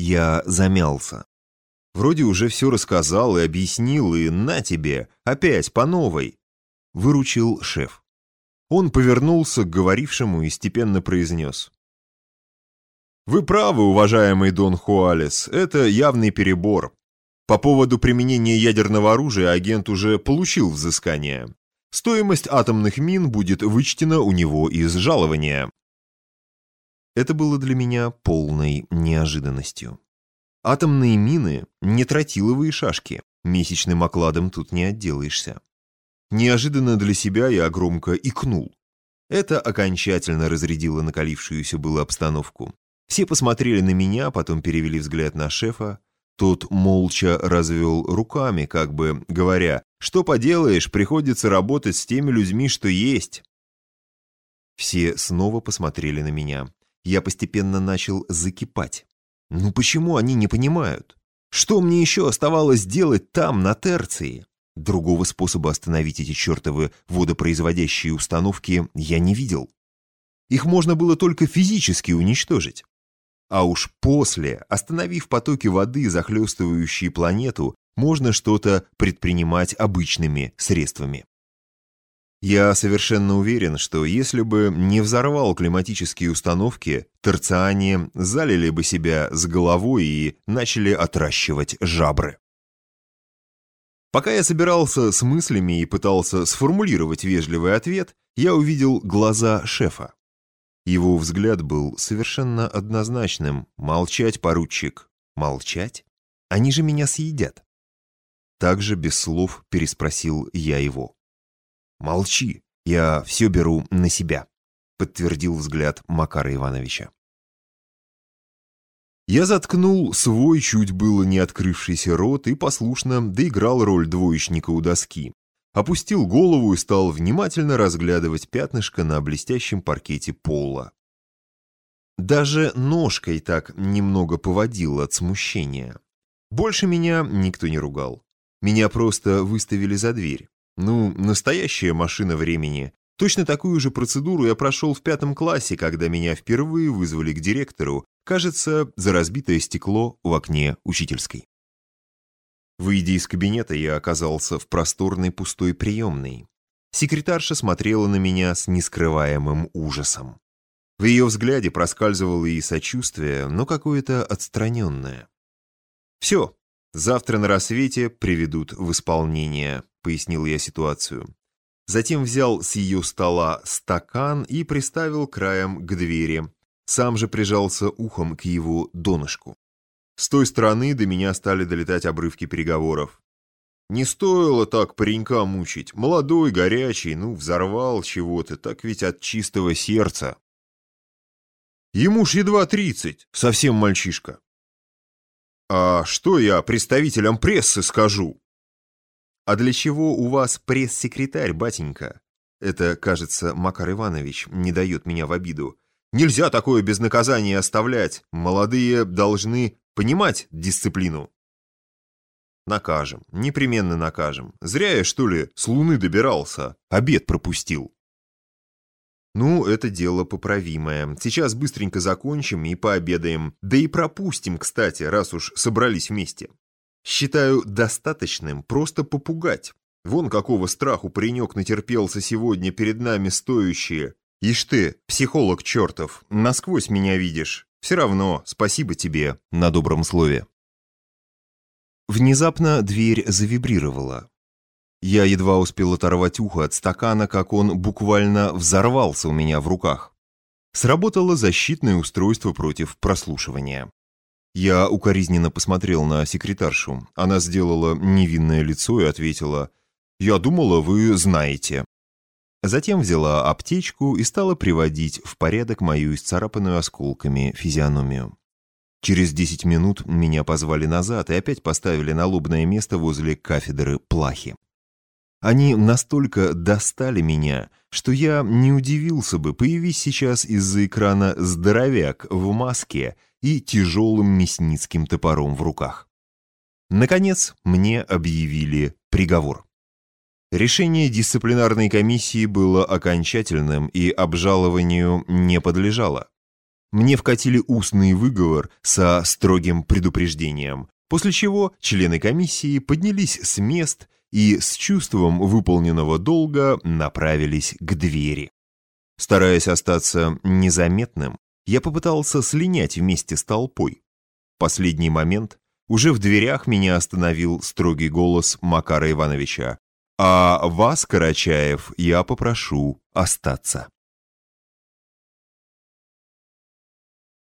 Я замялся. Вроде уже все рассказал и объяснил, и на тебе, опять по новой. Выручил шеф. Он повернулся к говорившему и степенно произнес. «Вы правы, уважаемый Дон Хуалес, это явный перебор. По поводу применения ядерного оружия агент уже получил взыскание. Стоимость атомных мин будет вычтена у него из жалования». Это было для меня полной неожиданностью. Атомные мины — не тротиловые шашки, месячным окладом тут не отделаешься. Неожиданно для себя я громко икнул. Это окончательно разрядило накалившуюся было обстановку. Все посмотрели на меня, потом перевели взгляд на шефа. Тот молча развел руками, как бы говоря, что поделаешь, приходится работать с теми людьми, что есть. Все снова посмотрели на меня. Я постепенно начал закипать. Ну почему они не понимают? Что мне еще оставалось делать там, на терции? Другого способа остановить эти чертовы водопроизводящие установки я не видел. Их можно было только физически уничтожить. А уж после, остановив потоки воды, захлестывающие планету, можно что-то предпринимать обычными средствами. Я совершенно уверен, что если бы не взорвал климатические установки, терциане залили бы себя с головой и начали отращивать жабры. Пока я собирался с мыслями и пытался сформулировать вежливый ответ, я увидел глаза шефа. Его взгляд был совершенно однозначным. «Молчать, поручик!» «Молчать? Они же меня съедят!» Также без слов переспросил я его. «Молчи, я все беру на себя», — подтвердил взгляд Макара Ивановича. Я заткнул свой чуть было не открывшийся рот и послушно доиграл роль двоечника у доски. Опустил голову и стал внимательно разглядывать пятнышко на блестящем паркете пола. Даже ножкой так немного поводил от смущения. Больше меня никто не ругал. Меня просто выставили за дверь. Ну, настоящая машина времени. Точно такую же процедуру я прошел в пятом классе, когда меня впервые вызвали к директору, кажется, за разбитое стекло в окне учительской. Выйдя из кабинета, я оказался в просторной пустой приемной. Секретарша смотрела на меня с нескрываемым ужасом. В ее взгляде проскальзывало и сочувствие, но какое-то отстраненное. «Все, завтра на рассвете приведут в исполнение», — пояснил я ситуацию. Затем взял с ее стола стакан и приставил краем к двери. Сам же прижался ухом к его донышку. С той стороны до меня стали долетать обрывки переговоров. Не стоило так паренька мучить. Молодой, горячий, ну, взорвал чего-то, так ведь от чистого сердца. Ему ж едва тридцать, совсем мальчишка. А что я представителям прессы скажу? «А для чего у вас пресс-секретарь, батенька?» Это, кажется, Макар Иванович не дает меня в обиду. «Нельзя такое без наказания оставлять. Молодые должны понимать дисциплину». «Накажем, непременно накажем. Зря я, что ли, с Луны добирался, обед пропустил». «Ну, это дело поправимое. Сейчас быстренько закончим и пообедаем. Да и пропустим, кстати, раз уж собрались вместе. Считаю достаточным просто попугать. Вон какого страху паренек натерпелся сегодня перед нами стоящие. Ишь ты, психолог чертов, насквозь меня видишь. Все равно спасибо тебе на добром слове. Внезапно дверь завибрировала. Я едва успел оторвать ухо от стакана, как он буквально взорвался у меня в руках. Сработало защитное устройство против прослушивания. Я укоризненно посмотрел на секретаршу. Она сделала невинное лицо и ответила, «Я думала, вы знаете». Затем взяла аптечку и стала приводить в порядок мою исцарапанную осколками физиономию. Через десять минут меня позвали назад и опять поставили на лобное место возле кафедры плахи. Они настолько достали меня, что я не удивился бы, появись сейчас из-за экрана здоровяк в маске и тяжелым мясницким топором в руках. Наконец, мне объявили приговор. Решение дисциплинарной комиссии было окончательным и обжалованию не подлежало. Мне вкатили устный выговор со строгим предупреждением, после чего члены комиссии поднялись с мест и с чувством выполненного долга направились к двери. Стараясь остаться незаметным, я попытался слинять вместе с толпой. В последний момент уже в дверях меня остановил строгий голос Макара Ивановича. «А вас, Карачаев, я попрошу остаться».